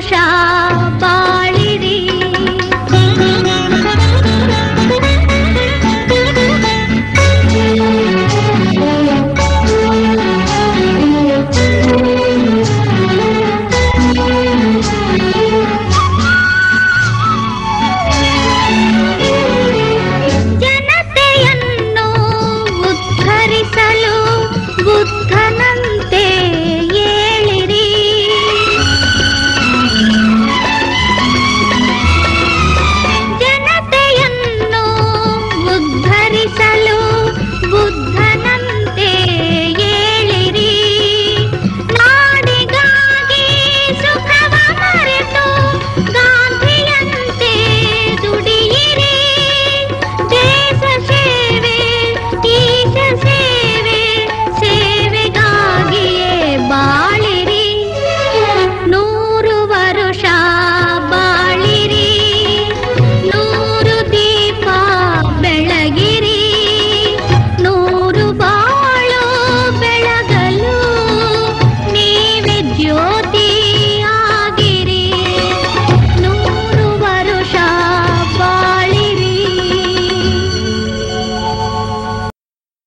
上。